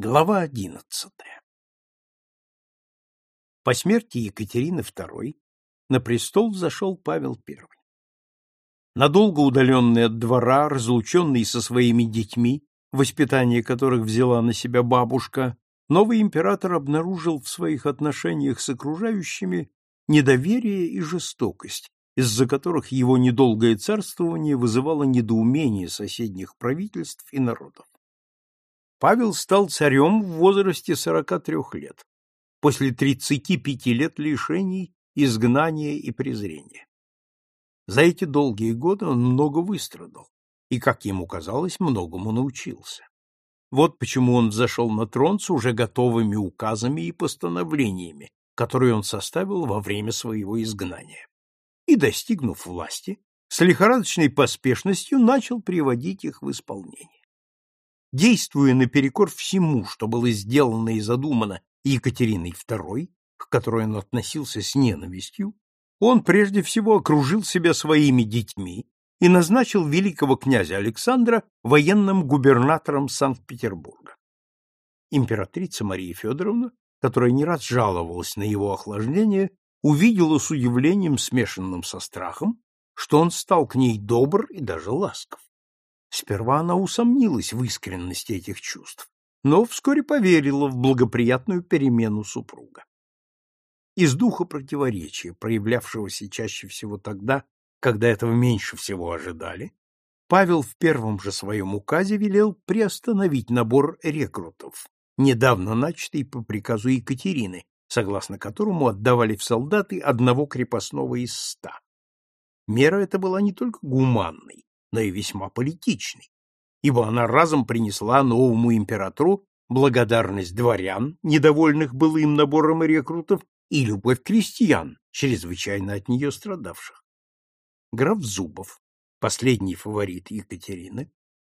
Глава одиннадцатая По смерти Екатерины II на престол взошел Павел I. Надолго удаленный от двора, разлученный со своими детьми, воспитание которых взяла на себя бабушка, новый император обнаружил в своих отношениях с окружающими недоверие и жестокость, из-за которых его недолгое царствование вызывало недоумение соседних правительств и народов. Павел стал царем в возрасте 43 лет, после 35 лет лишений, изгнания и презрения. За эти долгие годы он много выстрадал и, как ему казалось, многому научился. Вот почему он взошел на трон с уже готовыми указами и постановлениями, которые он составил во время своего изгнания. И, достигнув власти, с лихорадочной поспешностью начал приводить их в исполнение. Действуя наперекор всему, что было сделано и задумано Екатериной II, к которой он относился с ненавистью, он прежде всего окружил себя своими детьми и назначил великого князя Александра военным губернатором Санкт-Петербурга. Императрица Мария Федоровна, которая не раз жаловалась на его охлаждение, увидела с удивлением, смешанным со страхом, что он стал к ней добр и даже ласков. Сперва она усомнилась в искренности этих чувств, но вскоре поверила в благоприятную перемену супруга. Из духа противоречия, проявлявшегося чаще всего тогда, когда этого меньше всего ожидали, Павел в первом же своем указе велел приостановить набор рекрутов, недавно начатый по приказу Екатерины, согласно которому отдавали в солдаты одного крепостного из ста. Мера эта была не только гуманной, но и весьма политичной, ибо она разом принесла новому императору благодарность дворян, недовольных былым набором рекрутов, и любовь крестьян, чрезвычайно от нее страдавших. Граф Зубов, последний фаворит Екатерины,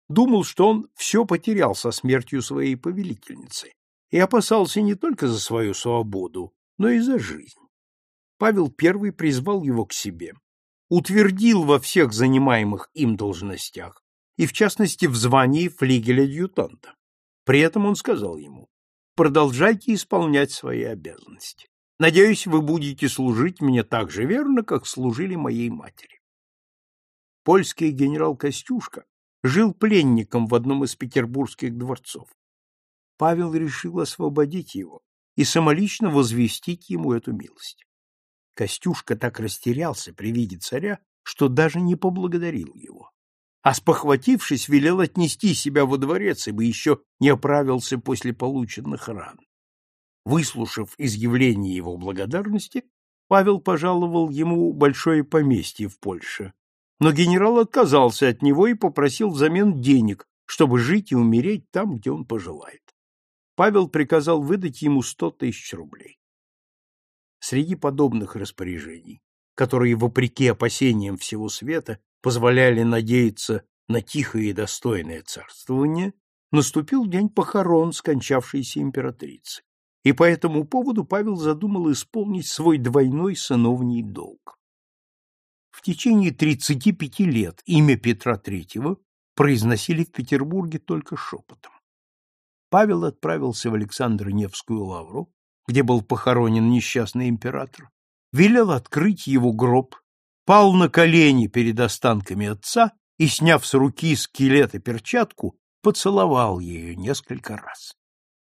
думал, что он все потерял со смертью своей повелительницы и опасался не только за свою свободу, но и за жизнь. Павел I призвал его к себе, утвердил во всех занимаемых им должностях, и в частности в звании флигеля-адъютанта. При этом он сказал ему, продолжайте исполнять свои обязанности. Надеюсь, вы будете служить мне так же верно, как служили моей матери. Польский генерал Костюшка жил пленником в одном из петербургских дворцов. Павел решил освободить его и самолично возвестить ему эту милость. Костюшка так растерялся при виде царя, что даже не поблагодарил его. А спохватившись, велел отнести себя во дворец, ибо еще не оправился после полученных ран. Выслушав изъявление его благодарности, Павел пожаловал ему большое поместье в Польше, но генерал отказался от него и попросил взамен денег, чтобы жить и умереть там, где он пожелает. Павел приказал выдать ему сто тысяч рублей. Среди подобных распоряжений, которые, вопреки опасениям всего света, позволяли надеяться на тихое и достойное царствование, наступил день похорон скончавшейся императрицы, и по этому поводу Павел задумал исполнить свой двойной сыновний долг. В течение 35 лет имя Петра III произносили в Петербурге только шепотом. Павел отправился в Александро-Невскую лавру, где был похоронен несчастный император, велел открыть его гроб, пал на колени перед останками отца и, сняв с руки скелет и перчатку, поцеловал ее несколько раз.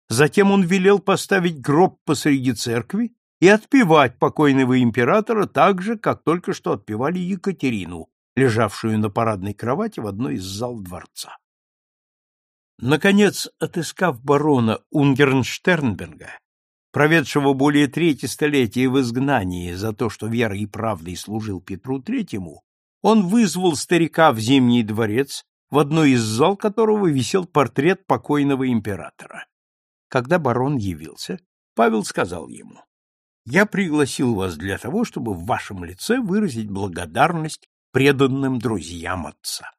Затем он велел поставить гроб посреди церкви и отпевать покойного императора так же, как только что отпевали Екатерину, лежавшую на парадной кровати в одной из зал дворца. Наконец, отыскав барона Унгернштернберга, проведшего более трети столетия в изгнании за то, что верой и правдой служил Петру Третьему, он вызвал старика в Зимний дворец, в одной из зал которого висел портрет покойного императора. Когда барон явился, Павел сказал ему, «Я пригласил вас для того, чтобы в вашем лице выразить благодарность преданным друзьям отца».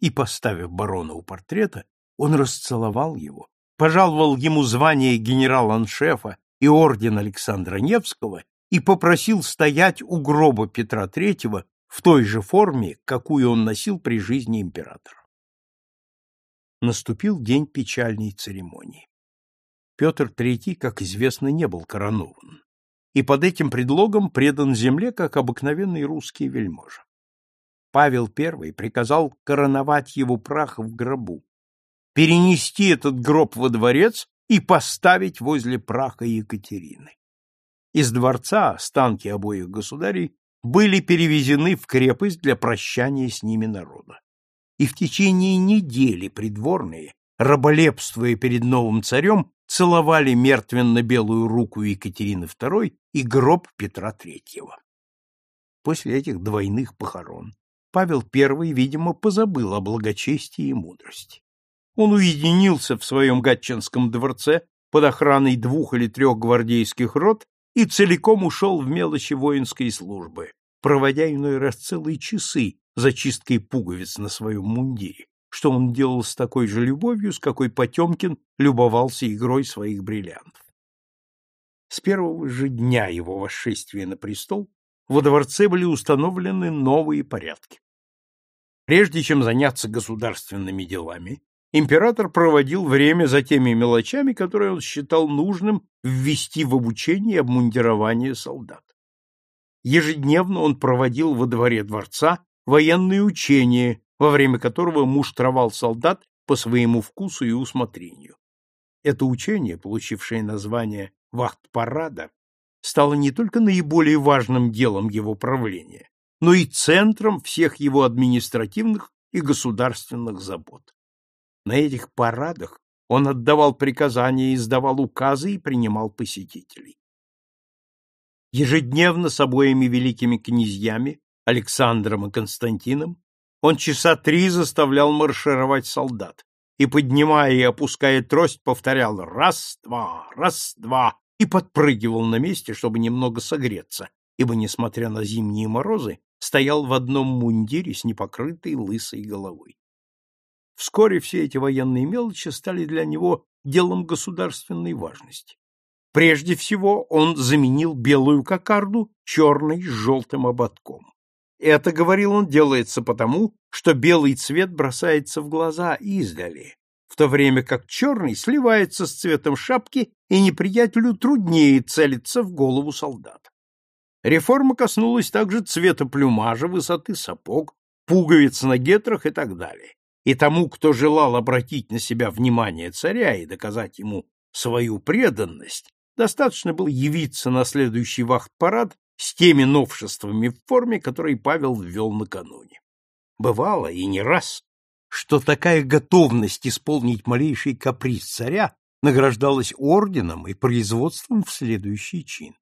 И, поставив барона у портрета, он расцеловал его пожаловал ему звание генерал-аншефа и орден Александра Невского и попросил стоять у гроба Петра III в той же форме, какую он носил при жизни императора. Наступил день печальной церемонии. Петр III, как известно, не был коронован, и под этим предлогом предан земле, как обыкновенный русский вельможа. Павел I приказал короновать его прах в гробу, перенести этот гроб во дворец и поставить возле праха Екатерины. Из дворца останки обоих государей были перевезены в крепость для прощания с ними народа. И в течение недели придворные, раболепствуя перед новым царем, целовали мертвенно-белую руку Екатерины II и гроб Петра III. После этих двойных похорон Павел I, видимо, позабыл о благочестии и мудрости. Он уединился в своем Гатчинском дворце под охраной двух или трех гвардейских рот и целиком ушел в мелочи воинской службы, проводя иной раз целые часы за чисткой пуговиц на своем мундире, что он делал с такой же любовью, с какой Потемкин любовался игрой своих бриллиантов. С первого же дня его восшествия на престол во дворце были установлены новые порядки. Прежде чем заняться государственными делами, император проводил время за теми мелочами, которые он считал нужным ввести в обучение и обмундирование солдат. Ежедневно он проводил во дворе дворца военные учения, во время которого муштровал солдат по своему вкусу и усмотрению. Это учение, получившее название «Вахт-парада», стало не только наиболее важным делом его правления, но и центром всех его административных и государственных забот. На этих парадах он отдавал приказания, издавал указы и принимал посетителей. Ежедневно с обоими великими князьями, Александром и Константином, он часа три заставлял маршировать солдат и, поднимая и опуская трость, повторял «раз-два, раз-два» и подпрыгивал на месте, чтобы немного согреться, ибо, несмотря на зимние морозы, стоял в одном мундире с непокрытой лысой головой. Вскоре все эти военные мелочи стали для него делом государственной важности. Прежде всего он заменил белую кокарду черной с желтым ободком. Это, говорил он, делается потому, что белый цвет бросается в глаза издали, в то время как черный сливается с цветом шапки, и неприятелю труднее целиться в голову солдата. Реформа коснулась также цвета плюмажа, высоты сапог, пуговиц на гетрах и так далее и тому, кто желал обратить на себя внимание царя и доказать ему свою преданность, достаточно было явиться на следующий вахт-парад с теми новшествами в форме, которые Павел ввел накануне. Бывало, и не раз, что такая готовность исполнить малейший каприз царя награждалась орденом и производством в следующий чин.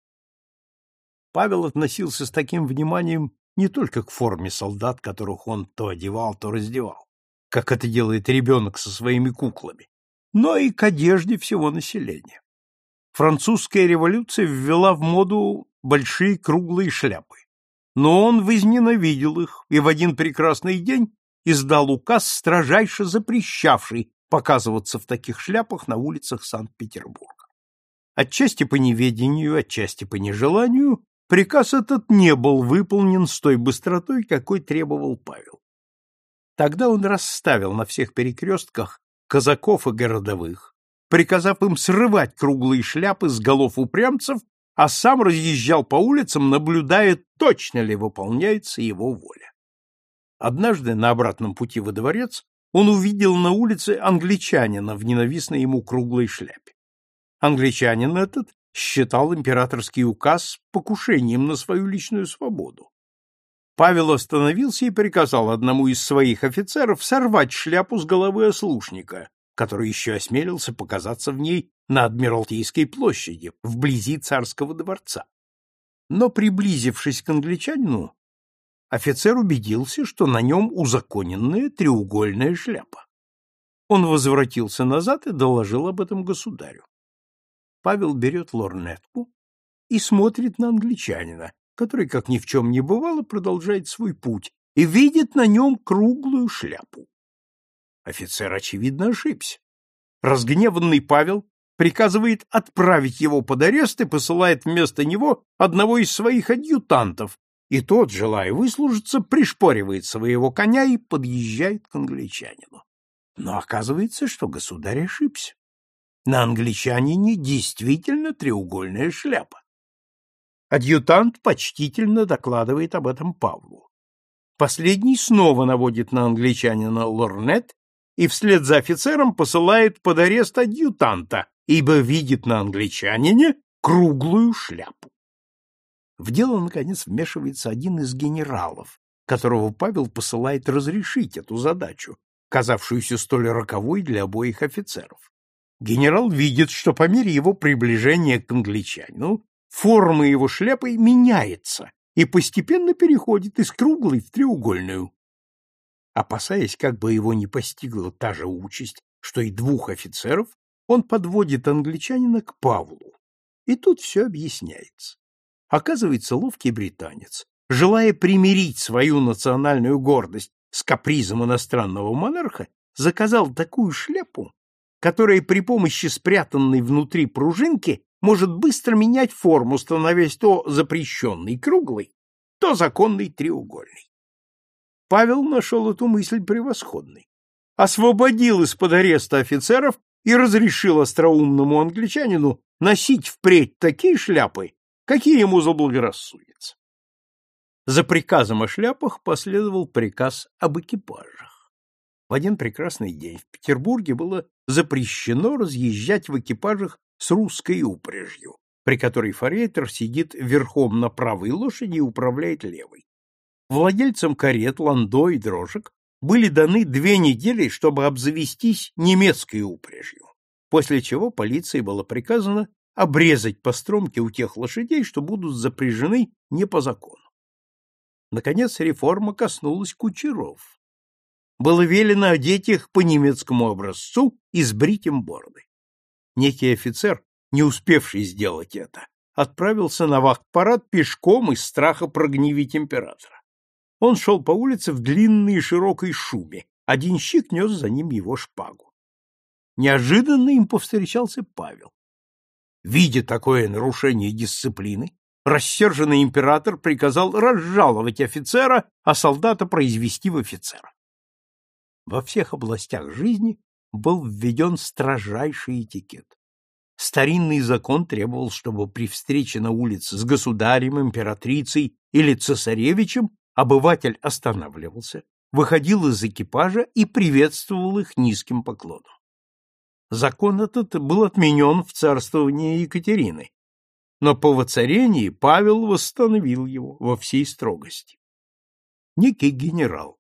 Павел относился с таким вниманием не только к форме солдат, которых он то одевал, то раздевал, как это делает ребенок со своими куклами, но и к одежде всего населения. Французская революция ввела в моду большие круглые шляпы, но он возненавидел их и в один прекрасный день издал указ, строжайше запрещавший показываться в таких шляпах на улицах Санкт-Петербурга. Отчасти по неведению, отчасти по нежеланию, приказ этот не был выполнен с той быстротой, какой требовал Павел. Тогда он расставил на всех перекрестках казаков и городовых, приказав им срывать круглые шляпы с голов упрямцев, а сам разъезжал по улицам, наблюдая, точно ли выполняется его воля. Однажды на обратном пути во дворец он увидел на улице англичанина в ненавистной ему круглой шляпе. Англичанин этот считал императорский указ покушением на свою личную свободу. Павел остановился и приказал одному из своих офицеров сорвать шляпу с головы ослушника, который еще осмелился показаться в ней на Адмиралтейской площади, вблизи царского дворца. Но, приблизившись к англичанину, офицер убедился, что на нем узаконенная треугольная шляпа. Он возвратился назад и доложил об этом государю. Павел берет лорнетку и смотрит на англичанина, который, как ни в чем не бывало, продолжает свой путь и видит на нем круглую шляпу. Офицер, очевидно, ошибся. Разгневанный Павел приказывает отправить его под арест и посылает вместо него одного из своих адъютантов, и тот, желая выслужиться, пришпоривает своего коня и подъезжает к англичанину. Но оказывается, что государь ошибся. На англичанине действительно треугольная шляпа. Адъютант почтительно докладывает об этом Павлу. Последний снова наводит на англичанина лорнет и вслед за офицером посылает под арест адъютанта, ибо видит на англичанине круглую шляпу. В дело, наконец, вмешивается один из генералов, которого Павел посылает разрешить эту задачу, казавшуюся столь роковой для обоих офицеров. Генерал видит, что по мере его приближения к англичанину форма его шляпы меняется и постепенно переходит из круглой в треугольную. Опасаясь, как бы его не постигла та же участь, что и двух офицеров, он подводит англичанина к Павлу. И тут все объясняется. Оказывается, ловкий британец, желая примирить свою национальную гордость с капризом иностранного монарха, заказал такую шляпу, которая при помощи спрятанной внутри пружинки может быстро менять форму, становясь то запрещенной круглой, то законной треугольной. Павел нашел эту мысль превосходной, освободил из-под ареста офицеров и разрешил остроумному англичанину носить впредь такие шляпы, какие ему заблагорассудится. За приказом о шляпах последовал приказ об экипажах. В один прекрасный день в Петербурге было запрещено разъезжать в экипажах с русской упряжью, при которой форейтер сидит верхом на правой лошади и управляет левой. Владельцам карет, ландо и дрожек были даны две недели, чтобы обзавестись немецкой упряжью, после чего полиции было приказано обрезать по стромке у тех лошадей, что будут запряжены не по закону. Наконец, реформа коснулась кучеров. Было велено одеть их по немецкому образцу и сбрить им бороды. Некий офицер, не успевший сделать это, отправился на вахт-парад пешком из страха прогневить императора. Он шел по улице в длинной и широкой шубе, один щик нес за ним его шпагу. Неожиданно им повстречался Павел. Видя такое нарушение дисциплины, рассерженный император приказал разжаловать офицера, а солдата произвести в офицера. Во всех областях жизни был введен строжайший этикет. Старинный закон требовал, чтобы при встрече на улице с государем, императрицей или цесаревичем обыватель останавливался, выходил из экипажа и приветствовал их низким поклоном. Закон этот был отменен в царствовании Екатерины, но по воцарении Павел восстановил его во всей строгости. Некий генерал,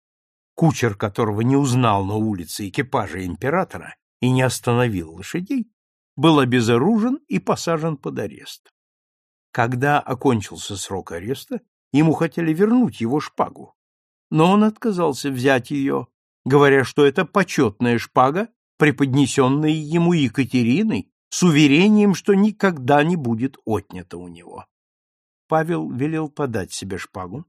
кучер которого не узнал на улице экипажа императора и не остановил лошадей, был обезоружен и посажен под арест. Когда окончился срок ареста, ему хотели вернуть его шпагу, но он отказался взять ее, говоря, что это почетная шпага, преподнесенная ему Екатериной с уверением, что никогда не будет отнято у него. Павел велел подать себе шпагу,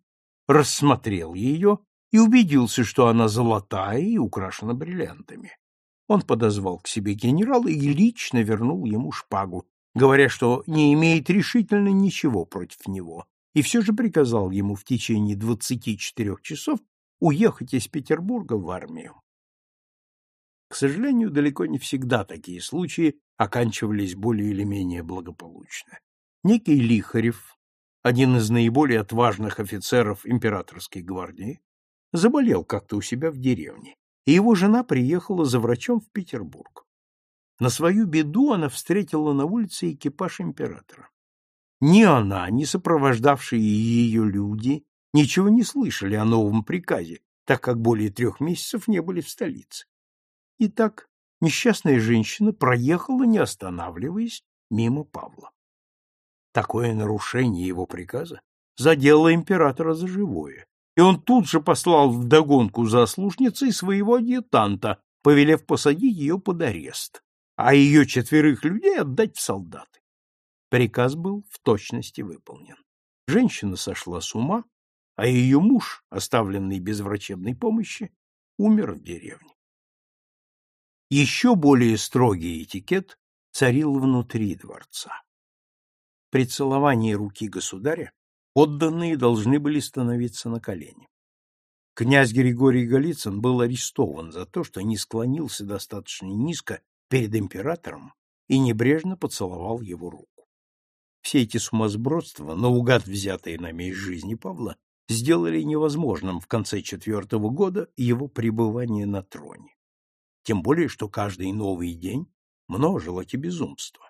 рассмотрел ее и убедился, что она золотая и украшена бриллиантами. Он подозвал к себе генерала и лично вернул ему шпагу, говоря, что не имеет решительно ничего против него, и все же приказал ему в течение двадцати четырех часов уехать из Петербурга в армию. К сожалению, далеко не всегда такие случаи оканчивались более или менее благополучно. Некий Лихарев, один из наиболее отважных офицеров императорской гвардии, заболел как-то у себя в деревне, и его жена приехала за врачом в Петербург. На свою беду она встретила на улице экипаж императора. Ни она, ни сопровождавшие ее люди ничего не слышали о новом приказе, так как более трех месяцев не были в столице. Итак, несчастная женщина проехала, не останавливаясь, мимо Павла. Такое нарушение его приказа задело императора за живое, и он тут же послал вдогонку за служницей своего адъютанта, повелев посадить ее под арест, а ее четверых людей отдать в солдаты. Приказ был в точности выполнен. Женщина сошла с ума, а ее муж, оставленный без врачебной помощи, умер в деревне. Еще более строгий этикет царил внутри дворца. При целовании руки государя подданные должны были становиться на колени. Князь Григорий Голицын был арестован за то, что не склонился достаточно низко перед императором и небрежно поцеловал его руку. Все эти сумасбродства, наугад взятые нами из жизни Павла, сделали невозможным в конце четвертого года его пребывание на троне. Тем более, что каждый новый день множил эти безумства.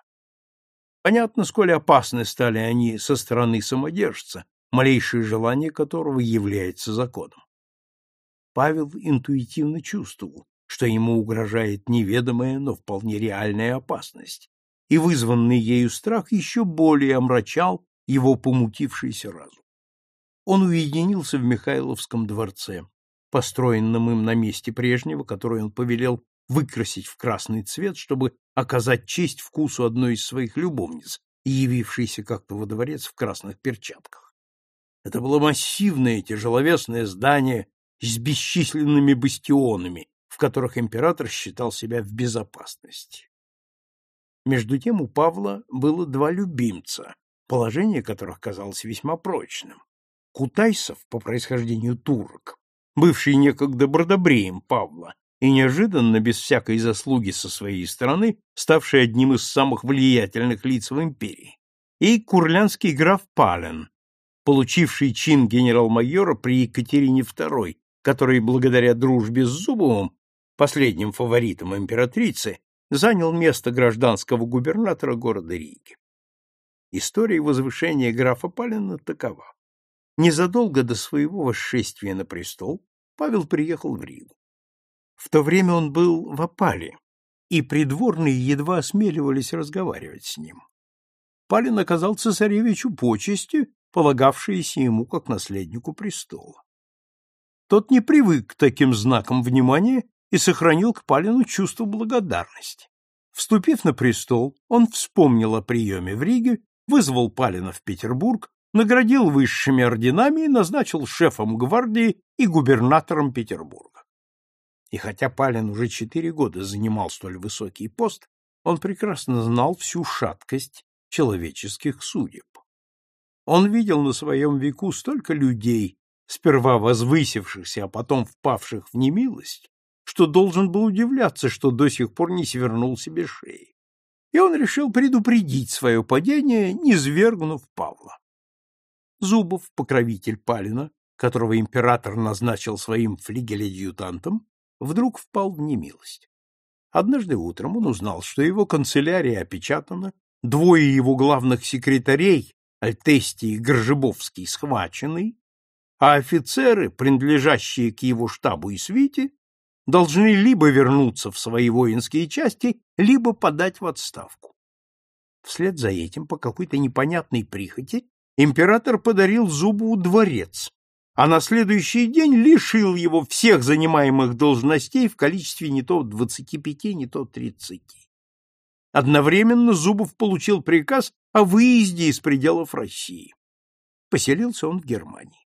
Понятно, сколь опасны стали они со стороны самодержца, малейшее желание которого является законом. Павел интуитивно чувствовал, что ему угрожает неведомая, но вполне реальная опасность, и вызванный ею страх еще более омрачал его помутившийся разум. Он уединился в Михайловском дворце, построенном им на месте прежнего, который он повелел выкрасить в красный цвет, чтобы оказать честь вкусу одной из своих любовниц, явившейся как-то во дворец в красных перчатках. Это было массивное тяжеловесное здание с бесчисленными бастионами, в которых император считал себя в безопасности. Между тем у Павла было два любимца, положение которых казалось весьма прочным. Кутайсов, по происхождению турок, бывший некогда бродобреем Павла, и неожиданно, без всякой заслуги со своей стороны, ставший одним из самых влиятельных лиц в империи, и курлянский граф Пален, получивший чин генерал-майора при Екатерине II, который благодаря дружбе с Зубовым, последним фаворитом императрицы, занял место гражданского губернатора города Риги. История возвышения графа Палена такова. Незадолго до своего восшествия на престол Павел приехал в Ригу. В то время он был в опале, и придворные едва осмеливались разговаривать с ним. Палин оказал цесаревичу почести, полагавшиеся ему как наследнику престола. Тот не привык к таким знакам внимания и сохранил к Палину чувство благодарности. Вступив на престол, он вспомнил о приеме в Риге, вызвал Палина в Петербург, наградил высшими орденами и назначил шефом гвардии и губернатором Петербурга. И хотя Палин уже четыре года занимал столь высокий пост, он прекрасно знал всю шаткость человеческих судеб. Он видел на своем веку столько людей, сперва возвысившихся, а потом впавших в немилость, что должен был удивляться, что до сих пор не свернул себе шеи. И он решил предупредить свое падение, не свергнув Павла. Зубов, покровитель Палина, которого император назначил своим флигель-адъютантом, вдруг впал в немилость. Однажды утром он узнал, что его канцелярия опечатана, двое его главных секретарей, Альтестий и Горжебовский, схвачены, а офицеры, принадлежащие к его штабу и свите, должны либо вернуться в свои воинские части, либо подать в отставку. Вслед за этим, по какой-то непонятной прихоти, император подарил Зубову дворец, а на следующий день лишил его всех занимаемых должностей в количестве не то 25, не то 30. Одновременно Зубов получил приказ о выезде из пределов России. Поселился он в Германии.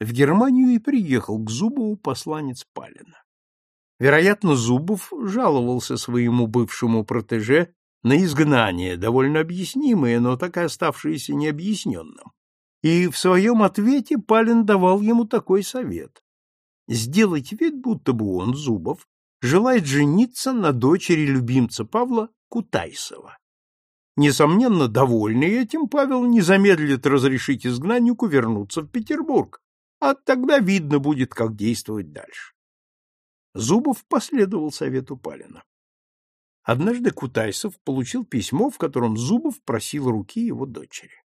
В Германию и приехал к Зубову посланец Палина. Вероятно, Зубов жаловался своему бывшему протеже на изгнание, довольно объяснимое, но так и оставшееся необъясненным и в своем ответе Палин давал ему такой совет. Сделать вид, будто бы он, Зубов, желает жениться на дочери любимца Павла Кутайсова. Несомненно, довольный этим, Павел не замедлит разрешить изгнаннику вернуться в Петербург, а тогда видно будет, как действовать дальше. Зубов последовал совету Палина. Однажды Кутайсов получил письмо, в котором Зубов просил руки его дочери.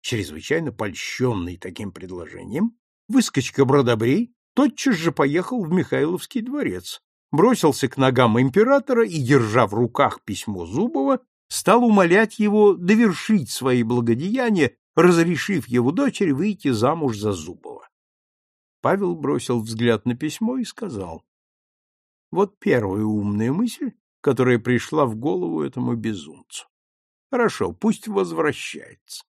Чрезвычайно польщенный таким предложением, выскочка Бродобрей тотчас же поехал в Михайловский дворец, бросился к ногам императора и, держа в руках письмо Зубова, стал умолять его довершить свои благодеяния, разрешив его дочери выйти замуж за Зубова. Павел бросил взгляд на письмо и сказал, «Вот первая умная мысль, которая пришла в голову этому безумцу. Хорошо, пусть возвращается.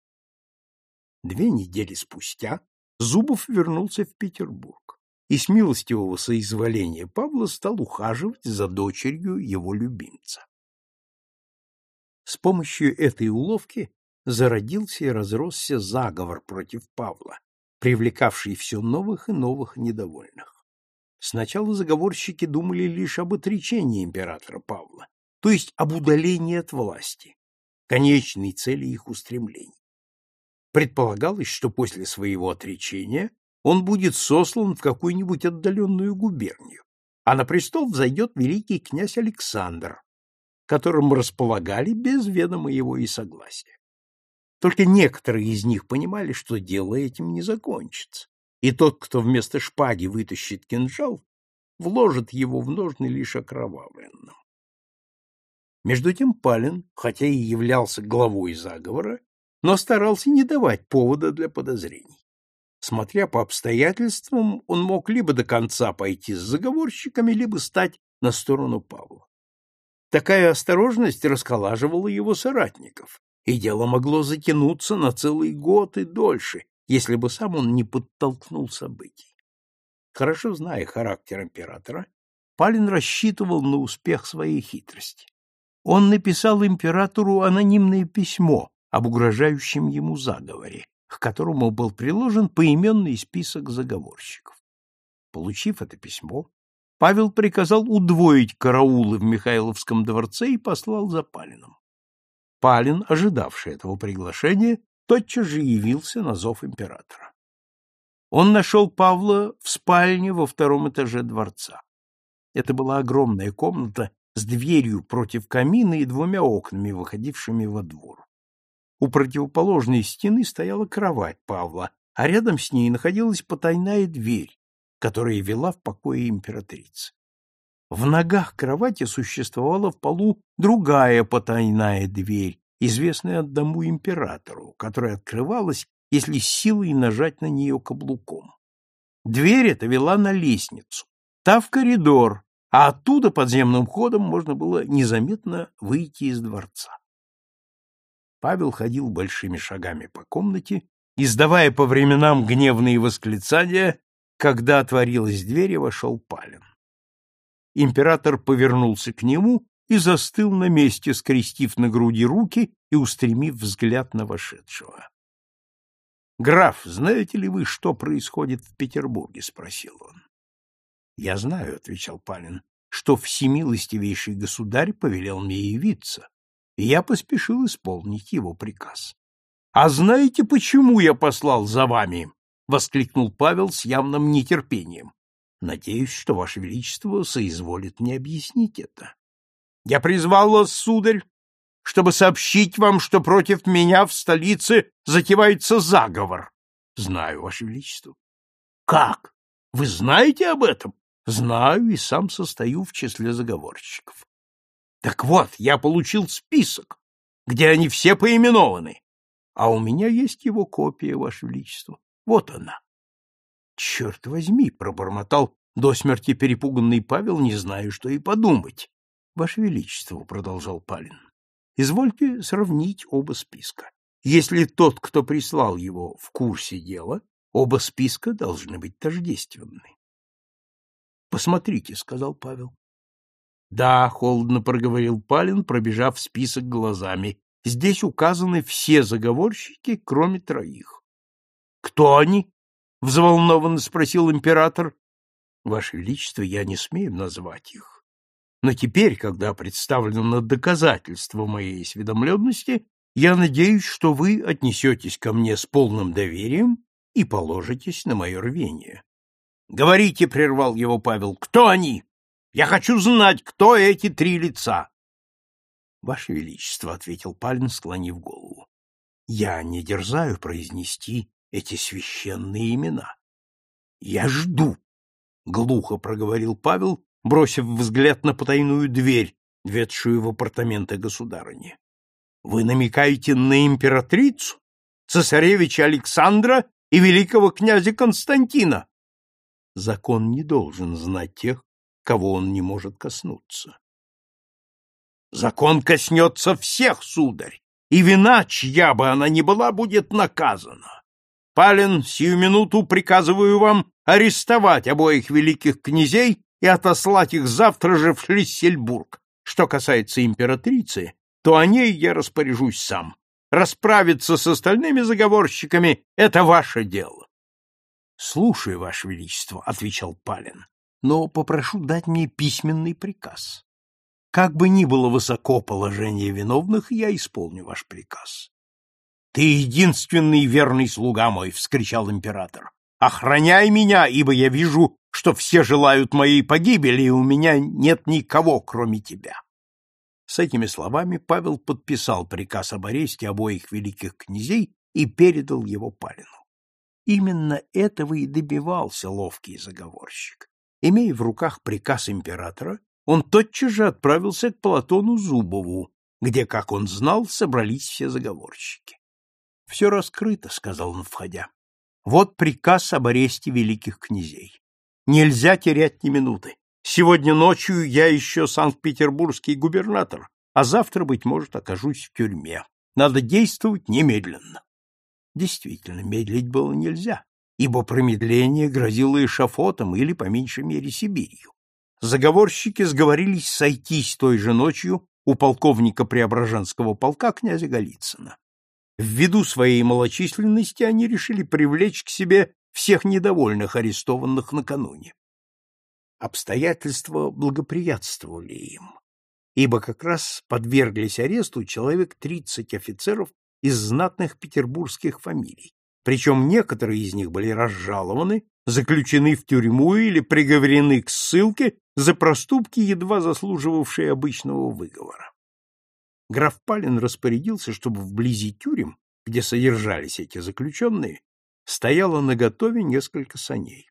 Две недели спустя Зубов вернулся в Петербург и с милостивого соизволения Павла стал ухаживать за дочерью его любимца. С помощью этой уловки зародился и разросся заговор против Павла, привлекавший все новых и новых недовольных. Сначала заговорщики думали лишь об отречении императора Павла, то есть об удалении от власти, конечной цели их устремлений. Предполагалось, что после своего отречения он будет сослан в какую-нибудь отдаленную губернию, а на престол взойдет великий князь Александр, которым располагали без ведома его и согласия. Только некоторые из них понимали, что дело этим не закончится, и тот, кто вместо шпаги вытащит кинжал, вложит его в ножны лишь окровавленным. Между тем Палин, хотя и являлся главой заговора, но старался не давать повода для подозрений. Смотря по обстоятельствам, он мог либо до конца пойти с заговорщиками, либо стать на сторону Павла. Такая осторожность расколаживала его соратников, и дело могло затянуться на целый год и дольше, если бы сам он не подтолкнул событий. Хорошо зная характер императора, Палин рассчитывал на успех своей хитрости. Он написал императору анонимное письмо об угрожающем ему заговоре, к которому был приложен поименный список заговорщиков. Получив это письмо, Павел приказал удвоить караулы в Михайловском дворце и послал за Палином. Палин, ожидавший этого приглашения, тотчас же явился на зов императора. Он нашел Павла в спальне во втором этаже дворца. Это была огромная комната с дверью против камина и двумя окнами, выходившими во двор. У противоположной стены стояла кровать Павла, а рядом с ней находилась потайная дверь, которая вела в покое императрицы. В ногах кровати существовала в полу другая потайная дверь, известная одному императору, которая открывалась, если силой нажать на нее каблуком. Дверь эта вела на лестницу, та в коридор, а оттуда подземным ходом можно было незаметно выйти из дворца. Павел ходил большими шагами по комнате, издавая по временам гневные восклицания, когда отворилась дверь и вошел Палин. Император повернулся к нему и застыл на месте, скрестив на груди руки и устремив взгляд на вошедшего. — Граф, знаете ли вы, что происходит в Петербурге? — спросил он. — Я знаю, — отвечал Палин, — что всемилостивейший государь повелел мне явиться, и я поспешил исполнить его приказ. — А знаете, почему я послал за вами? — воскликнул Павел с явным нетерпением. — Надеюсь, что Ваше Величество соизволит мне объяснить это. — Я призвал вас, сударь, чтобы сообщить вам, что против меня в столице затевается заговор. — Знаю, Ваше Величество. — Как? Вы знаете об этом? — Знаю и сам состою в числе заговорщиков. Так вот, я получил список, где они все поименованы. А у меня есть его копия, Ваше Величество. Вот она. Черт возьми, пробормотал до смерти перепуганный Павел, не зная, что и подумать. Ваше Величество, продолжал Палин, извольте сравнить оба списка. Если тот, кто прислал его, в курсе дела, оба списка должны быть тождественны. Посмотрите, сказал Павел. Да, холодно проговорил Палин, пробежав список глазами. Здесь указаны все заговорщики, кроме троих. Кто они? взволнованно спросил император. Ваше величество, я не смею назвать их. Но теперь, когда представлено доказательство моей осведомленности, я надеюсь, что вы отнесетесь ко мне с полным доверием и положитесь на мое рвение. — Говорите, — прервал его Павел, — кто они? Я хочу знать, кто эти три лица. — Ваше Величество, — ответил Палин, склонив голову, — я не дерзаю произнести эти священные имена. — Я жду, — глухо проговорил Павел, бросив взгляд на потайную дверь, ведшую в апартаменты государыни. — Вы намекаете на императрицу, цесаревича Александра и великого князя Константина? Закон не должен знать тех, кого он не может коснуться. Закон коснется всех, сударь, и вина, чья бы она ни была, будет наказана. Пален, сию минуту приказываю вам арестовать обоих великих князей и отослать их завтра же в Шлиссельбург. Что касается императрицы, то о ней я распоряжусь сам. Расправиться с остальными заговорщиками — это ваше дело. — Слушаю, Ваше Величество, — отвечал Палин но попрошу дать мне письменный приказ. Как бы ни было высоко положение виновных, я исполню ваш приказ. — Ты единственный верный слуга мой! — вскричал император. — Охраняй меня, ибо я вижу, что все желают моей погибели, и у меня нет никого, кроме тебя. С этими словами Павел подписал приказ об аресте обоих великих князей и передал его Палину. Именно этого и добивался ловкий заговорщик. Имея в руках приказ императора, он тотчас же отправился к Платону Зубову, где, как он знал, собрались все заговорщики. — Все раскрыто, — сказал он, входя. — Вот приказ об аресте великих князей. Нельзя терять ни минуты. Сегодня ночью я еще санкт-петербургский губернатор, а завтра, быть может, окажусь в тюрьме. Надо действовать немедленно. Действительно, медлить было нельзя, ибо промедление грозило эшафотом или, по меньшей мере, Сибирью. Заговорщики сговорились сойтись той же ночью у полковника Преображенского полка князя Голицына. Ввиду своей малочисленности они решили привлечь к себе всех недовольных арестованных накануне. Обстоятельства благоприятствовали им, ибо как раз подверглись аресту человек тридцать офицеров из знатных петербургских фамилий, причем некоторые из них были разжалованы, заключены в тюрьму или приговорены к ссылке за проступки, едва заслуживавшие обычного выговора. Граф Палин распорядился, чтобы вблизи тюрем, где содержались эти заключенные, стояло наготове несколько саней.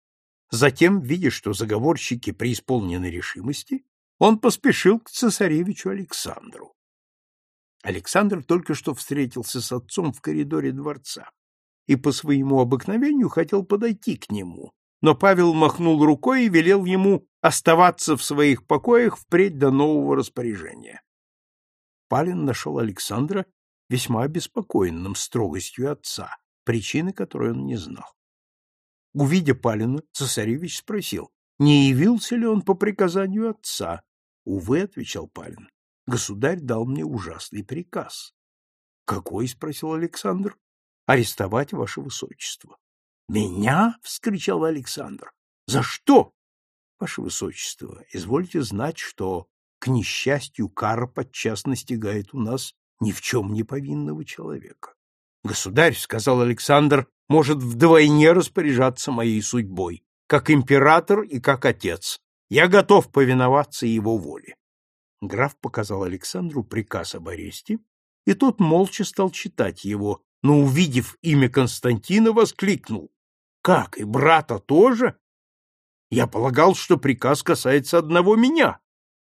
Затем, видя, что заговорщики преисполнены решимости, он поспешил к цесаревичу Александру. Александр только что встретился с отцом в коридоре дворца и по своему обыкновению хотел подойти к нему, но Павел махнул рукой и велел ему оставаться в своих покоях впредь до нового распоряжения. Палин нашел Александра весьма обеспокоенным строгостью отца, причины которой он не знал. Увидя Палина, цесаревич спросил, не явился ли он по приказанию отца. «Увы», — отвечал Палин, — «государь дал мне ужасный приказ». «Какой?» — спросил Александр. «Арестовать ваше высочество». «Меня?» — вскричал Александр. «За что?» «Ваше высочество, извольте знать, что, к несчастью, кара подчас настигает у нас ни в чем не повинного человека. Государь, — сказал Александр, — может вдвойне распоряжаться моей судьбой, как император и как отец. Я готов повиноваться его воле. Граф показал Александру приказ об аресте, и тот молча стал читать его, но, увидев имя Константина, воскликнул. — Как, и брата тоже? Я полагал, что приказ касается одного меня.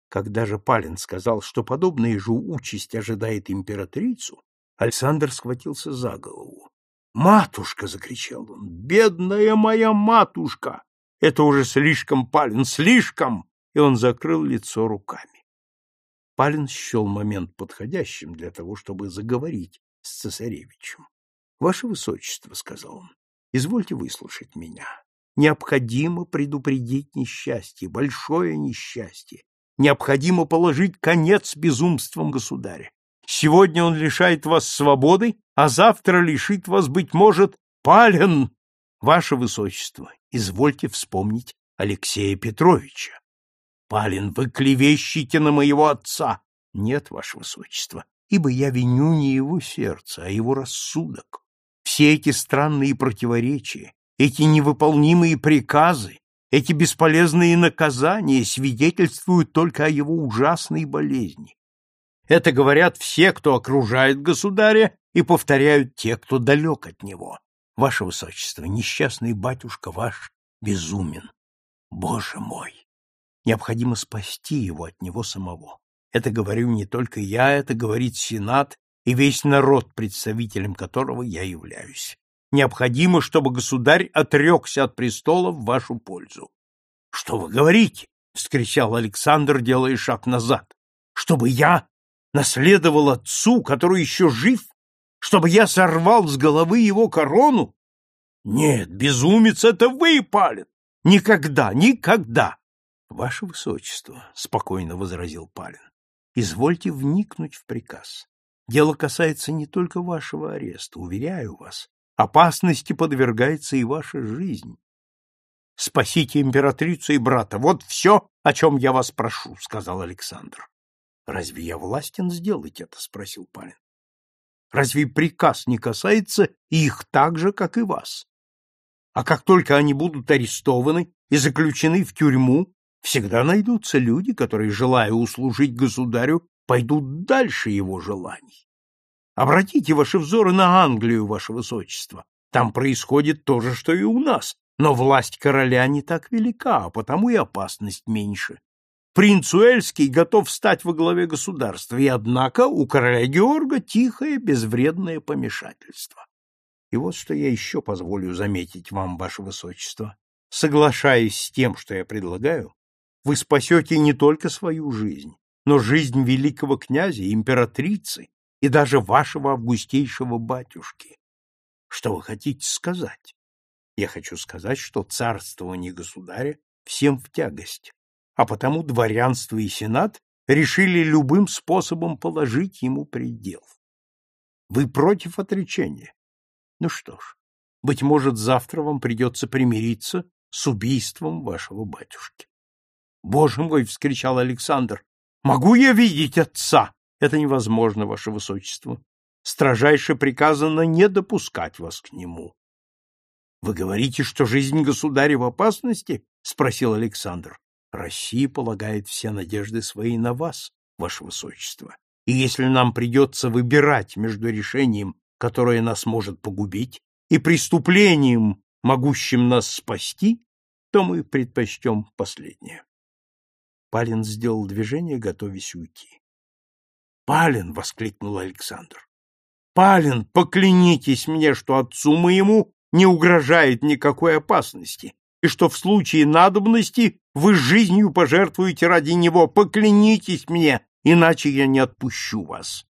Когда же Палин сказал, что подобная же участь ожидает императрицу, Александр схватился за голову. «Матушка!» — закричал он. «Бедная моя матушка! Это уже слишком, Палин, слишком!» И он закрыл лицо руками. Палин счел момент подходящим для того, чтобы заговорить с цесаревичем. «Ваше Высочество», — сказал он, — «извольте выслушать меня. Необходимо предупредить несчастье, большое несчастье. Необходимо положить конец безумствам государя. Сегодня он лишает вас свободы, а завтра лишит вас, быть может, пален. Ваше Высочество, извольте вспомнить Алексея Петровича. Пален, вы клевещите на моего отца. Нет, Ваше Высочество, ибо я виню не его сердце, а его рассудок. Все эти странные противоречия, эти невыполнимые приказы, эти бесполезные наказания свидетельствуют только о его ужасной болезни. Это говорят все, кто окружает государя, и повторяют те, кто далек от него. Ваше Высочество, несчастный батюшка ваш безумен. Боже мой! Необходимо спасти его от него самого. Это говорю не только я, это говорит Сенат и весь народ, представителем которого я являюсь. Необходимо, чтобы государь отрекся от престола в вашу пользу. — Что вы говорите? — вскричал Александр, делая шаг назад. — Чтобы я наследовал отцу, который еще жив, чтобы я сорвал с головы его корону? Нет, безумец, это вы, Палин! Никогда, никогда! Ваше Высочество, — спокойно возразил Палин, — извольте вникнуть в приказ. Дело касается не только вашего ареста, уверяю вас. Опасности подвергается и ваша жизнь. Спасите императрицу и брата. Вот все, о чем я вас прошу, — сказал Александр. Разве я властен сделать это? спросил Палин. Разве приказ не касается их так же, как и вас? А как только они будут арестованы и заключены в тюрьму, всегда найдутся люди, которые, желая услужить государю, пойдут дальше его желаний. Обратите ваши взоры на Англию, ваше высочество. Там происходит то же, что и у нас, но власть короля не так велика, а потому и опасность меньше. Принц Уэльский готов стать во главе государства, и однако у короля Георга тихое, безвредное помешательство. И вот что я еще позволю заметить вам, ваше высочество. Соглашаясь с тем, что я предлагаю, вы спасете не только свою жизнь, но жизнь великого князя, императрицы и даже вашего августейшего батюшки. Что вы хотите сказать? Я хочу сказать, что царствование государя всем в тягость, а потому дворянство и сенат решили любым способом положить ему предел. Вы против отречения? Ну что ж, быть может, завтра вам придется примириться с убийством вашего батюшки. — Боже мой! — вскричал Александр. — Могу я видеть отца? — Это невозможно, ваше высочество. Строжайше приказано не допускать вас к нему. — Вы говорите, что жизнь государя в опасности? — спросил Александр. — Россия полагает все надежды свои на вас, ваше высочество. И если нам придется выбирать между решением которое нас может погубить, и преступлением, могущим нас спасти, то мы предпочтем последнее. Палин сделал движение, готовясь уйти. «Палин!» — воскликнул Александр. «Палин, поклянитесь мне, что отцу моему не угрожает никакой опасности, и что в случае надобности вы жизнью пожертвуете ради него. Поклянитесь мне, иначе я не отпущу вас».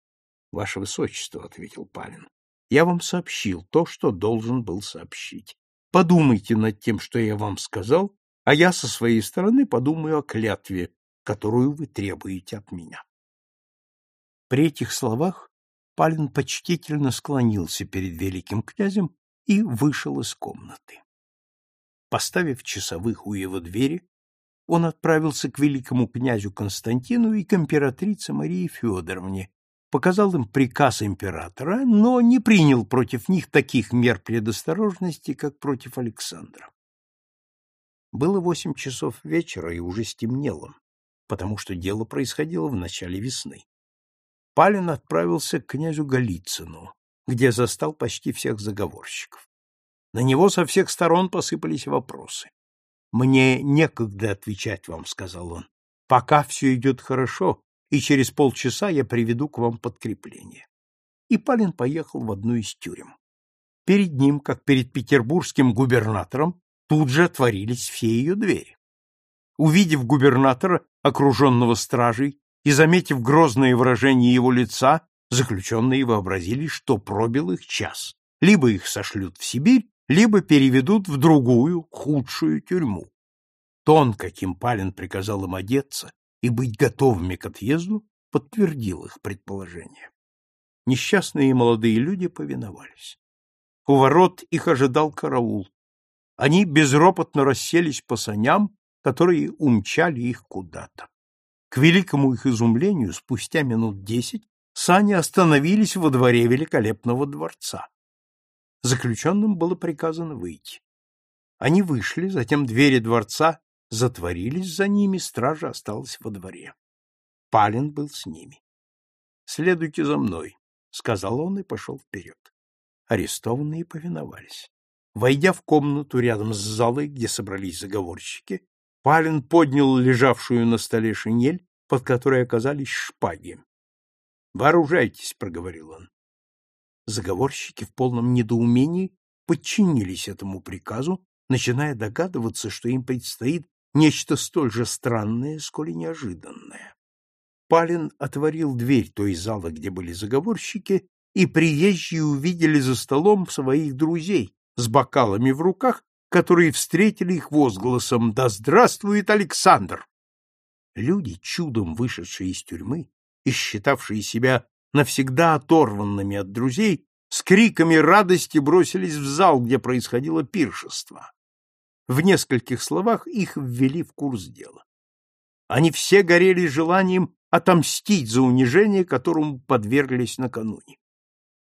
«Ваше Высочество», — ответил Палин, я вам сообщил то, что должен был сообщить. Подумайте над тем, что я вам сказал, а я со своей стороны подумаю о клятве, которую вы требуете от меня. При этих словах Палин почтительно склонился перед великим князем и вышел из комнаты. Поставив часовых у его двери, он отправился к великому князю Константину и к императрице Марии Федоровне, показал им приказ императора, но не принял против них таких мер предосторожности, как против Александра. Было восемь часов вечера и уже стемнело, потому что дело происходило в начале весны. Палин отправился к князю Голицыну, где застал почти всех заговорщиков. На него со всех сторон посыпались вопросы. «Мне некогда отвечать вам», — сказал он. «Пока все идет хорошо, и через полчаса я приведу к вам подкрепление. И Палин поехал в одну из тюрем. Перед ним, как перед петербургским губернатором, тут же отворились все ее двери. Увидев губернатора, окруженного стражей, и заметив грозное выражение его лица, заключенные вообразили, что пробил их час. Либо их сошлют в Сибирь, либо переведут в другую, худшую тюрьму. Тон, каким Палин приказал им одеться, и быть готовыми к отъезду подтвердил их предположение. Несчастные молодые люди повиновались. У ворот их ожидал караул. Они безропотно расселись по саням, которые умчали их куда-то. К великому их изумлению, спустя минут десять сани остановились во дворе великолепного дворца. Заключенным было приказано выйти. Они вышли, затем двери дворца затворились за ними, стража осталась во дворе. Палин был с ними. «Следуйте за мной», — сказал он и пошел вперед. Арестованные повиновались. Войдя в комнату рядом с залой, где собрались заговорщики, Палин поднял лежавшую на столе шинель, под которой оказались шпаги. «Вооружайтесь», — проговорил он. Заговорщики в полном недоумении подчинились этому приказу, начиная догадываться, что им предстоит нечто столь же странное, сколь и неожиданное. Палин отворил дверь той залы, где были заговорщики, и приезжие увидели за столом своих друзей с бокалами в руках, которые встретили их возгласом «Да здравствует Александр!». Люди, чудом вышедшие из тюрьмы и считавшие себя навсегда оторванными от друзей, с криками радости бросились в зал, где происходило пиршество. В нескольких словах их ввели в курс дела. Они все горели желанием отомстить за унижение, которому подверглись накануне.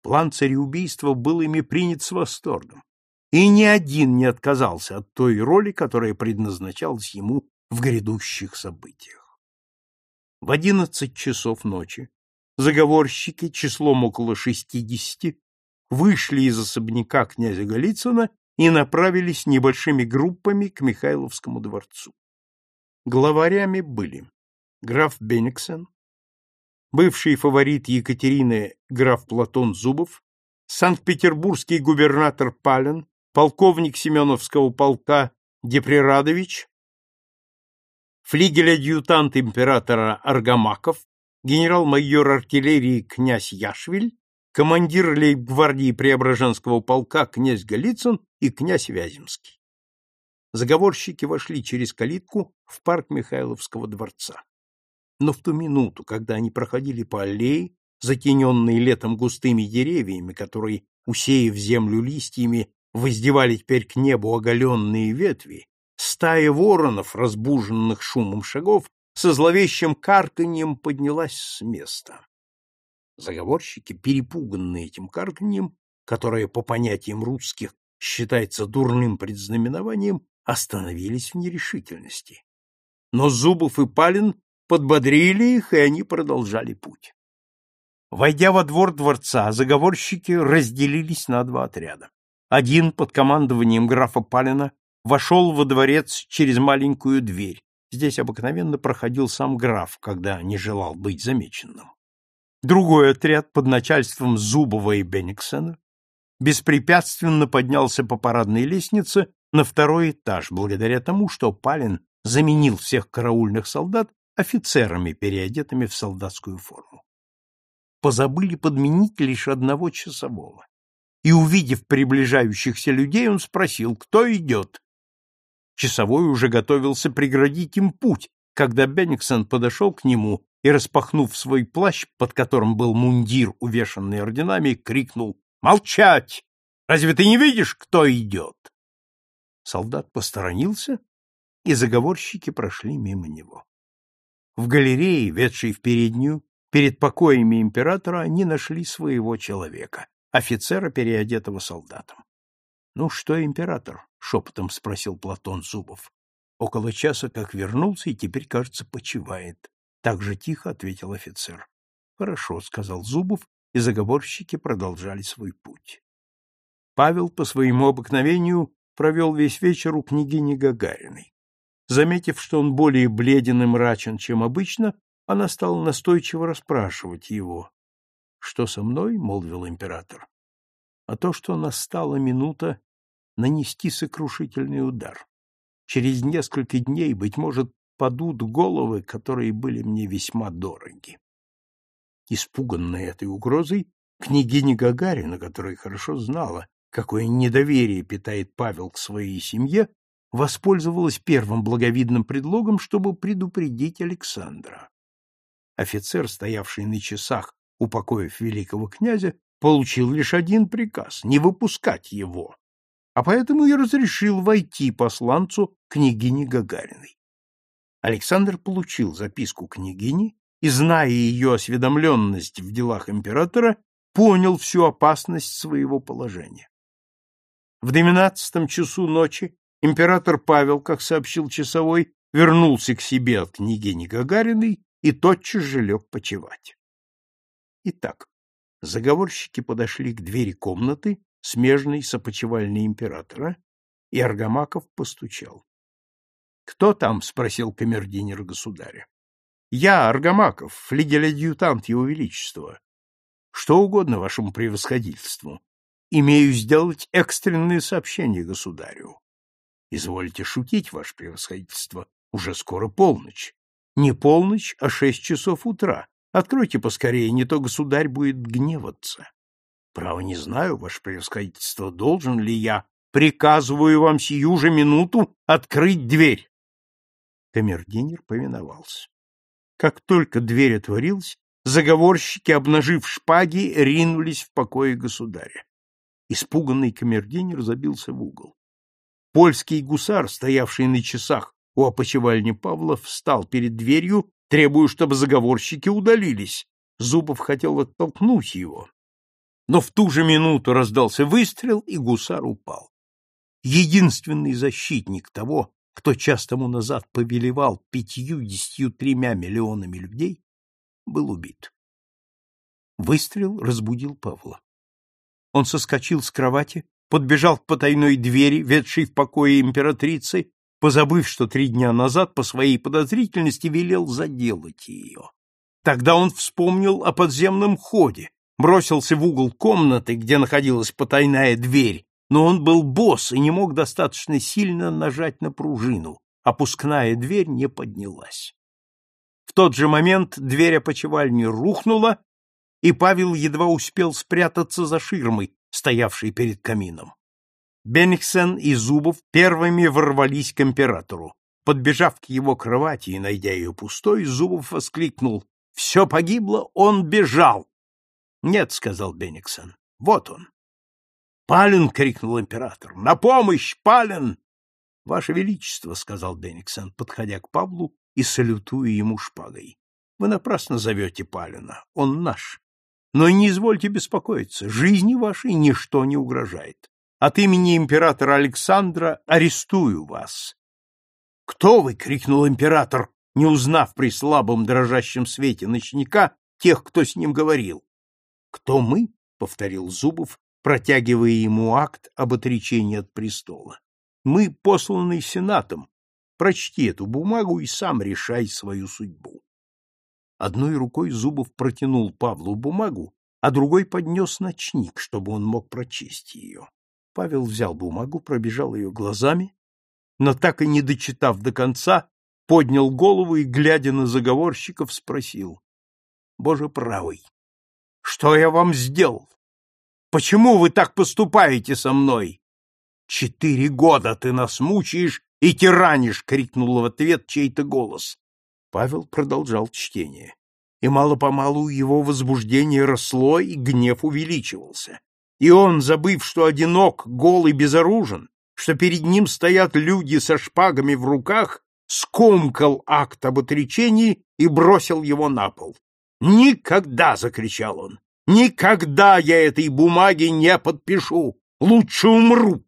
План цареубийства был ими принят с восторгом, и ни один не отказался от той роли, которая предназначалась ему в грядущих событиях. В одиннадцать часов ночи заговорщики числом около шестидесяти вышли из особняка князя Голицына и направились небольшими группами к Михайловскому дворцу. Главарями были граф Бениксен, бывший фаворит Екатерины граф Платон Зубов, санкт-петербургский губернатор Пален, полковник Семеновского полка Деприрадович, флигель-адъютант императора Аргамаков, генерал-майор артиллерии князь Яшвиль, командир лейб-гвардии Преображенского полка князь Голицын и князь Вяземский. Заговорщики вошли через калитку в парк Михайловского дворца. Но в ту минуту, когда они проходили по аллее, затененной летом густыми деревьями, которые, усеяв землю листьями, воздевали теперь к небу оголенные ветви, стая воронов, разбуженных шумом шагов, со зловещим карканьем поднялась с места. Заговорщики, перепуганные этим карканьем, которое по понятиям русских считается дурным предзнаменованием, остановились в нерешительности. Но Зубов и Палин подбодрили их, и они продолжали путь. Войдя во двор дворца, заговорщики разделились на два отряда. Один под командованием графа Палина вошел во дворец через маленькую дверь. Здесь обыкновенно проходил сам граф, когда не желал быть замеченным. Другой отряд под начальством Зубова и Бениксена беспрепятственно поднялся по парадной лестнице на второй этаж, благодаря тому, что Палин заменил всех караульных солдат офицерами, переодетыми в солдатскую форму. Позабыли подменить лишь одного часового. И, увидев приближающихся людей, он спросил, кто идет. Часовой уже готовился преградить им путь, когда Бенниксон подошел к нему и, распахнув свой плащ, под которым был мундир, увешанный орденами, крикнул «Молчать! Разве ты не видишь, кто идет?» Солдат посторонился, и заговорщики прошли мимо него. В галерее, ведшей в переднюю, перед покоями императора, они нашли своего человека, офицера, переодетого солдатом. — Ну что, император? — шепотом спросил Платон Зубов. Около часа как вернулся и теперь, кажется, почивает. Так же тихо ответил офицер. — Хорошо, — сказал Зубов, и заговорщики продолжали свой путь. Павел по своему обыкновению провел весь вечер у княгини Гагариной. Заметив, что он более бледен и мрачен, чем обычно, она стала настойчиво расспрашивать его. — Что со мной? — молвил император. — А то, что настала минута нанести сокрушительный удар. Через несколько дней, быть может, падут головы, которые были мне весьма дороги. Испуганная этой угрозой, княгиня Гагарина, которая хорошо знала, какое недоверие питает Павел к своей семье, воспользовалась первым благовидным предлогом, чтобы предупредить Александра. Офицер, стоявший на часах у покоев великого князя, получил лишь один приказ — не выпускать его, а поэтому и разрешил войти посланцу княгини Гагариной. Александр получил записку княгини и, зная ее осведомленность в делах императора, понял всю опасность своего положения. В двенадцатом часу ночи Император Павел, как сообщил часовой, вернулся к себе от княгини Гагариной и тотчас же лег почевать. Итак, заговорщики подошли к двери комнаты, смежной с опочивальней императора, и Аргамаков постучал. — Кто там? — спросил камердинер государя. — Я, Аргамаков, флигель-адъютант его величества. — Что угодно вашему превосходительству. Имею сделать экстренное сообщение государю. Извольте шутить, ваше превосходительство. Уже скоро полночь. Не полночь, а шесть часов утра. Откройте поскорее, не то государь будет гневаться. Право не знаю, ваше превосходительство, должен ли я. Приказываю вам сию же минуту открыть дверь. Камердинер повиновался. Как только дверь отворилась, заговорщики, обнажив шпаги, ринулись в покое государя. Испуганный камердинер забился в угол. Польский гусар, стоявший на часах у опочивальни Павла, встал перед дверью Требую, чтобы заговорщики удалились. Зубов хотел оттолкнуть его. Но в ту же минуту раздался выстрел, и гусар упал. Единственный защитник того, кто час тому назад повелевал пятью-десятью тремя миллионами людей, был убит. Выстрел разбудил Павла. Он соскочил с кровати, подбежал к потайной двери, ведшей в покое императрицы, позабыв, что три дня назад по своей подозрительности велел заделать ее. Тогда он вспомнил о подземном ходе, бросился в угол комнаты, где находилась потайная дверь, но он был босс и не мог достаточно сильно нажать на пружину. Опускная дверь не поднялась. В тот же момент дверь опочивальни рухнула, и Павел едва успел спрятаться за ширмой, стоявшей перед камином. Бенниксен и Зубов первыми ворвались к императору. Подбежав к его кровати и найдя ее пустой, Зубов воскликнул «Все погибло, он бежал!» «Нет», — сказал Бенниксен, — «вот он». «Пален!» — крикнул император. «На помощь, Пален!» «Ваше Величество!» — сказал Бенниксен, подходя к Павлу и салютуя ему шпагой. «Вы напрасно зовете Палена. Он наш. Но не извольте беспокоиться. Жизни вашей ничто не угрожает. От имени императора Александра арестую вас». «Кто вы?» — крикнул император, не узнав при слабом дрожащем свете ночника тех, кто с ним говорил. «Кто мы?» — повторил Зубов, протягивая ему акт об отречении от престола. «Мы посланы Сенатом. Прочти эту бумагу и сам решай свою судьбу». Одной рукой Зубов протянул Павлу бумагу, а другой поднес ночник, чтобы он мог прочесть ее. Павел взял бумагу, пробежал ее глазами, но так и не дочитав до конца, поднял голову и, глядя на заговорщиков, спросил. — Боже правый, что я вам сделал? Почему вы так поступаете со мной? Четыре года ты нас мучаешь и тиранишь, крикнул в ответ чей-то голос. Павел продолжал чтение. И мало-помалу его возбуждение росло, и гнев увеличивался. И он, забыв, что одинок, голый, безоружен, что перед ним стоят люди со шпагами в руках, скомкал акт об отречении и бросил его на пол. «Никогда!» — закричал он. «Никогда я этой бумаги не подпишу! Лучше умру!»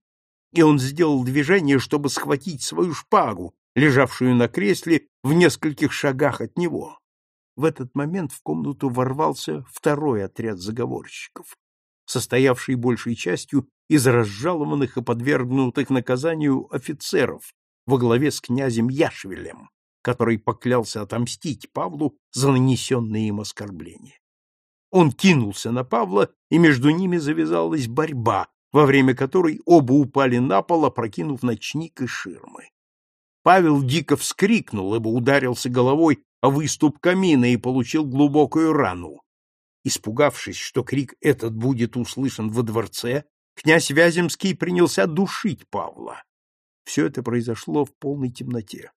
И он сделал движение, чтобы схватить свою шпагу, лежавшую на кресле в нескольких шагах от него. В этот момент в комнату ворвался второй отряд заговорщиков, состоявший большей частью из разжалованных и подвергнутых наказанию офицеров во главе с князем Яшвилем, который поклялся отомстить Павлу за нанесенные им оскорбления. Он кинулся на Павла, и между ними завязалась борьба, во время которой оба упали на пол, опрокинув ночник и ширмы. Павел дико вскрикнул, ибо ударился головой о выступ камина и получил глубокую рану. Испугавшись, что крик этот будет услышан во дворце, князь Вяземский принялся душить Павла. Все это произошло в полной темноте.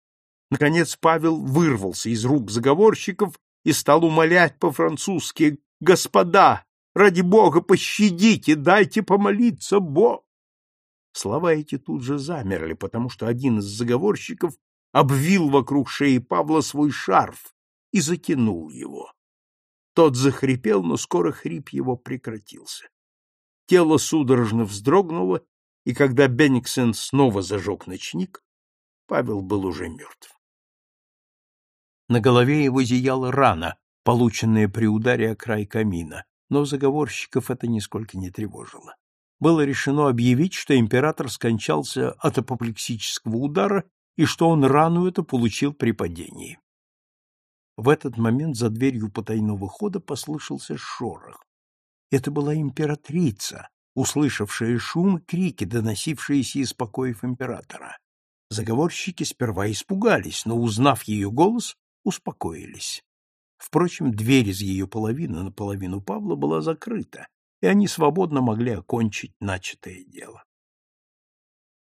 Наконец Павел вырвался из рук заговорщиков и стал умолять по-французски «Господа, ради Бога, пощадите, дайте помолиться Бог!» Слова эти тут же замерли, потому что один из заговорщиков обвил вокруг шеи Павла свой шарф и затянул его. Тот захрипел, но скоро хрип его прекратился. Тело судорожно вздрогнуло, и когда Бенниксен снова зажег ночник, Павел был уже мертв. На голове его зияла рана, полученная при ударе о край камина, но заговорщиков это нисколько не тревожило. Было решено объявить, что император скончался от апоплексического удара и что он рану эту получил при падении. В этот момент за дверью потайного хода послышался шорох. Это была императрица, услышавшая шум и крики, доносившиеся из покоев императора. Заговорщики сперва испугались, но, узнав ее голос, успокоились. Впрочем, дверь из ее половины на половину Павла была закрыта, и они свободно могли окончить начатое дело.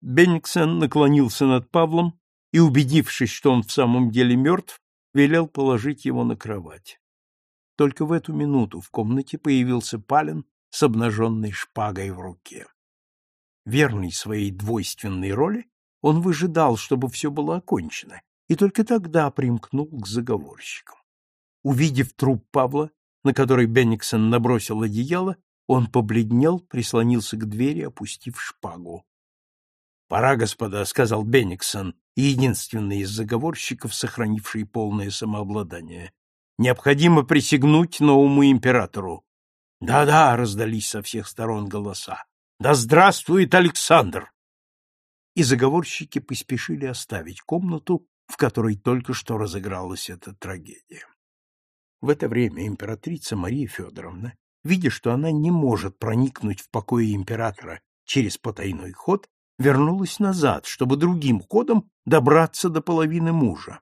Бенниксен наклонился над Павлом и, убедившись, что он в самом деле мертв, велел положить его на кровать. Только в эту минуту в комнате появился Пален с обнаженной шпагой в руке. Верный своей двойственной роли, он выжидал, чтобы все было окончено, и только тогда примкнул к заговорщикам. Увидев труп Павла, на который Бенниксон набросил одеяло, он побледнел, прислонился к двери, опустив шпагу. — Пора, господа, — сказал Бенниксон, единственный из заговорщиков, сохранивший полное самообладание. — Необходимо присягнуть новому императору. «Да — Да-да, — раздались со всех сторон голоса. — Да здравствует Александр! И заговорщики поспешили оставить комнату, в которой только что разыгралась эта трагедия. В это время императрица Мария Федоровна, видя, что она не может проникнуть в покои императора через потайной ход, вернулась назад, чтобы другим ходом добраться до половины мужа.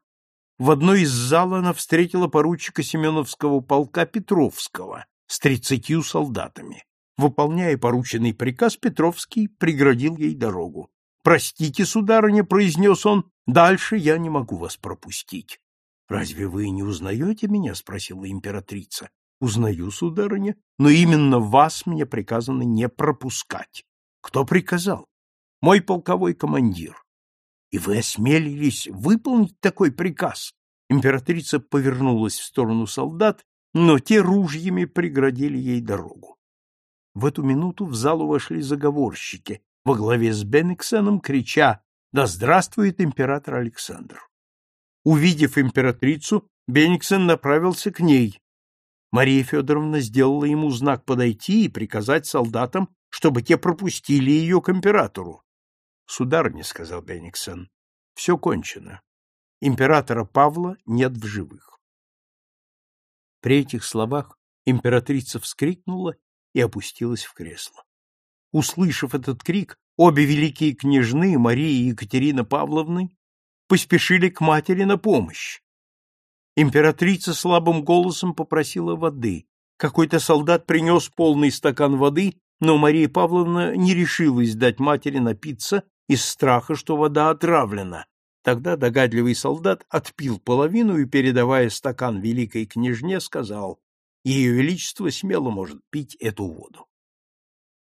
В одной из зал она встретила поручика Семеновского полка Петровского с тридцатью солдатами. Выполняя порученный приказ, Петровский преградил ей дорогу. «Простите, сударыня», — произнес он, — «дальше я не могу вас пропустить. «Разве вы не узнаете меня?» — спросила императрица. «Узнаю, сударыня, но именно вас мне приказано не пропускать». «Кто приказал?» «Мой полковой командир». «И вы осмелились выполнить такой приказ?» Императрица повернулась в сторону солдат, но те ружьями преградили ей дорогу. В эту минуту в залу вошли заговорщики во главе с Бенниксеном, крича «Да здравствует император Александр!» Увидев императрицу, Бениксен направился к ней. Мария Федоровна сделала ему знак подойти и приказать солдатам, чтобы те пропустили ее к императору. — Сударыня, — сказал Бениксен, — все кончено. Императора Павла нет в живых. При этих словах императрица вскрикнула и опустилась в кресло. Услышав этот крик, обе великие княжны, Мария и Екатерина Павловны, поспешили к матери на помощь. Императрица слабым голосом попросила воды. Какой-то солдат принес полный стакан воды, но Мария Павловна не решилась дать матери напиться из страха, что вода отравлена. Тогда догадливый солдат отпил половину и, передавая стакан великой княжне, сказал, «Ее Величество смело может пить эту воду».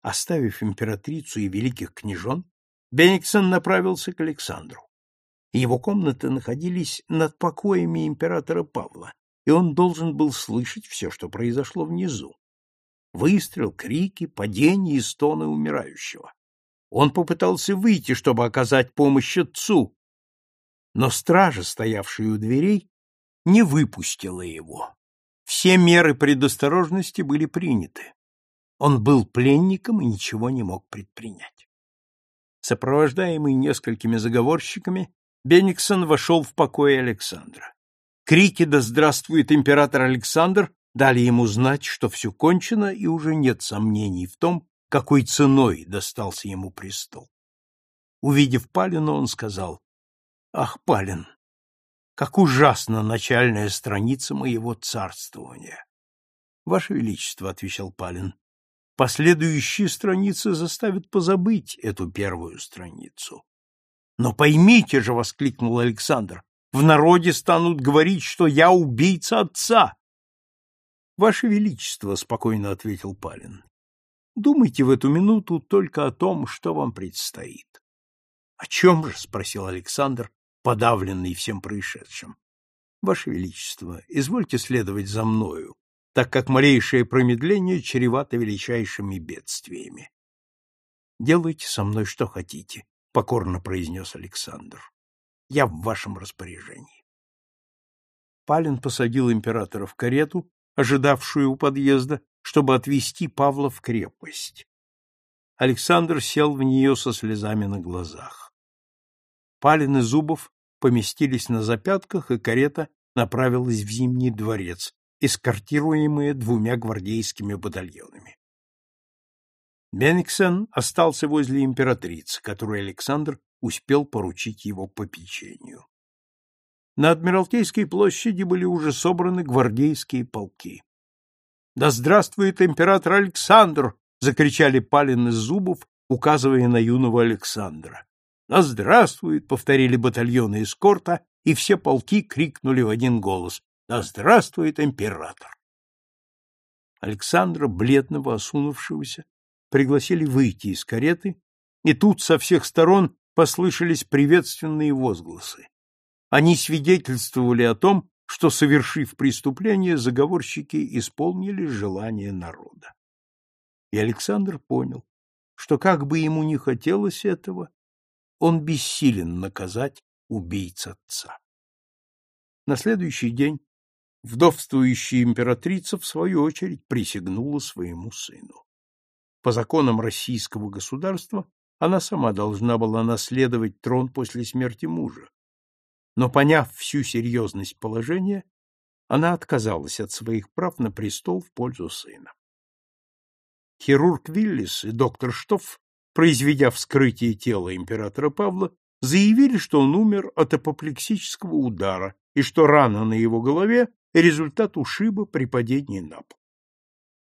Оставив императрицу и великих княжон, Бениксон направился к Александру его комнаты находились над покоями императора Павла, и он должен был слышать все, что произошло внизу. Выстрел, крики, падение и стоны умирающего. Он попытался выйти, чтобы оказать помощь отцу, но стража, стоявшая у дверей, не выпустила его. Все меры предосторожности были приняты. Он был пленником и ничего не мог предпринять. Сопровождаемый несколькими заговорщиками, Бениксон вошел в покой Александра. Крики «Да здравствует император Александр!» дали ему знать, что все кончено и уже нет сомнений в том, какой ценой достался ему престол. Увидев Палина, он сказал, «Ах, Палин, как ужасна начальная страница моего царствования!» «Ваше Величество», — отвечал Палин, — «последующие страницы заставят позабыть эту первую страницу. Но поймите же, воскликнул Александр, в народе станут говорить, что я убийца отца. Ваше величество, спокойно ответил Палин. Думайте в эту минуту только о том, что вам предстоит. О чем же? спросил Александр, подавленный всем происшедшим. Ваше величество, извольте следовать за мною, так как малейшее промедление чревато величайшими бедствиями. Делайте со мной что хотите, покорно произнес Александр. Я в вашем распоряжении. Палин посадил императора в карету, ожидавшую у подъезда, чтобы отвезти Павла в крепость. Александр сел в нее со слезами на глазах. Палин и Зубов поместились на запятках, и карета направилась в Зимний дворец, эскортируемые двумя гвардейскими батальонами. Бениксен остался возле императрицы, которую Александр успел поручить его попечению. На Адмиралтейской площади были уже собраны гвардейские полки. «Да здравствует император Александр!» — закричали Палин из зубов, указывая на юного Александра. «Да здравствует!» — повторили батальоны эскорта, и все полки крикнули в один голос. «Да здравствует император!» Александра, бледного, осунувшегося, пригласили выйти из кареты, и тут со всех сторон послышались приветственные возгласы. Они свидетельствовали о том, что, совершив преступление, заговорщики исполнили желание народа. И Александр понял, что как бы ему ни хотелось этого, он бессилен наказать убийц отца. На следующий день вдовствующая императрица, в свою очередь, присягнула своему сыну. По законам российского государства она сама должна была наследовать трон после смерти мужа. Но, поняв всю серьезность положения, она отказалась от своих прав на престол в пользу сына. Хирург Виллис и доктор Штофф, произведя вскрытие тела императора Павла, заявили, что он умер от апоплексического удара и что рана на его голове — результат ушиба при падении на пол.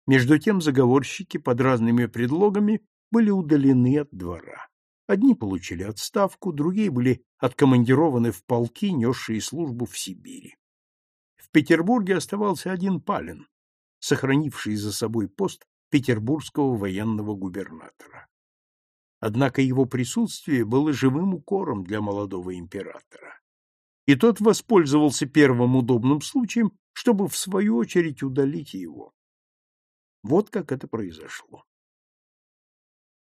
Между тем заговорщики под разными предлогами были удалены от двора. Одни получили отставку, другие были откомандированы в полки, несшие службу в Сибири. В Петербурге оставался один Палин, сохранивший за собой пост петербургского военного губернатора. Однако его присутствие было живым укором для молодого императора. И тот воспользовался первым удобным случаем, чтобы в свою очередь удалить его. Вот как это произошло.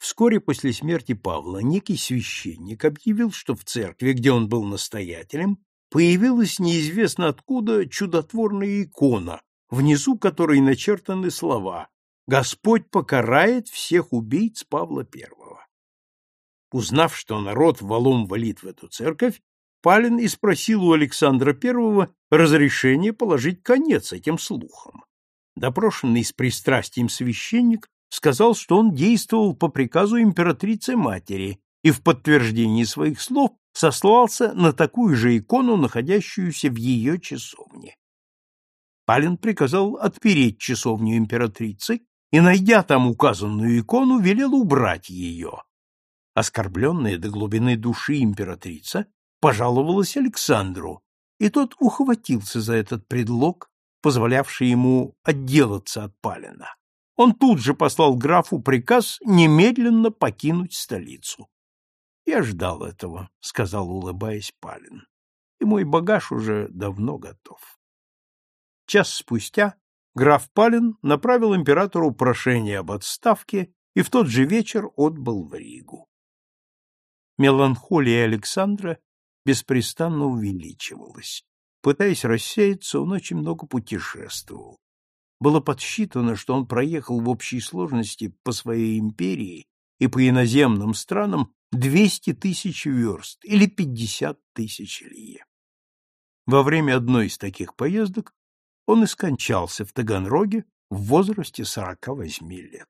Вскоре после смерти Павла некий священник объявил, что в церкви, где он был настоятелем, появилась неизвестно откуда чудотворная икона, внизу которой начертаны слова «Господь покарает всех убийц Павла I». Узнав, что народ валом валит в эту церковь, Палин и спросил у Александра I разрешения положить конец этим слухам. Допрошенный с пристрастием священник сказал, что он действовал по приказу императрицы-матери и в подтверждении своих слов сослался на такую же икону, находящуюся в ее часовне. Палин приказал отпереть часовню императрицы и, найдя там указанную икону, велел убрать ее. Оскорбленная до глубины души императрица пожаловалась Александру, и тот ухватился за этот предлог, позволявший ему отделаться от Палина. Он тут же послал графу приказ немедленно покинуть столицу. — Я ждал этого, — сказал, улыбаясь Палин, — и мой багаж уже давно готов. Час спустя граф Палин направил императору прошение об отставке и в тот же вечер отбыл в Ригу. Меланхолия Александра беспрестанно увеличивалась. Пытаясь рассеяться, он очень много путешествовал. Было подсчитано, что он проехал в общей сложности по своей империи и по иноземным странам 200 тысяч верст или 50 тысяч лье. Во время одной из таких поездок он и скончался в Таганроге в возрасте 48 лет.